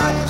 my